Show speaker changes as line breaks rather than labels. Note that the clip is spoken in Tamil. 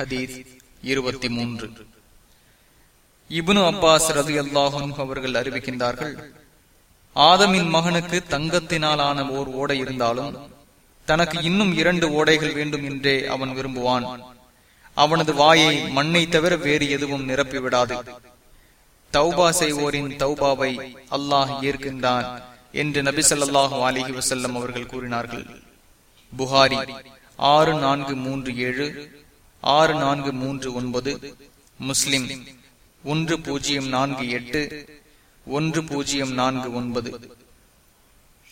ஹதீஸ் இருபத்தி மூன்று. இபுனு அப்பாஸ் ரது அல்லாஹும் அவர்கள் அறிவிக்கின்றார்கள் ஆதமின் மகனுக்கு தங்கத்தினாலான ஓர் ஓடை இருந்தாலும் தனக்கு இன்னும் இரண்டு ஓடைகள் வேண்டும் என்றே அவன் விரும்புவான். அவனது வாயை மண்ணை தவிர வேறு எதுவும் நிரப்பிவிடாது. தௌபா செய்வோரின் தௌபாவை அல்லாஹ் ஏற்கின்றான் என்று நபி சொல்லாஹு அலிஹி வசல்லம் அவர்கள் கூறினார்கள். புகாரி ஆறு நான்கு மூன்று ஏழு ஆறு நான்கு மூன்று ஒன்பது. முஸ்லிம். ஒன்று பூஜ்ஜியம் நான்கு எட்டு. ஒன்று பூஜ்ஜியம் நான்கு ஒன்பது.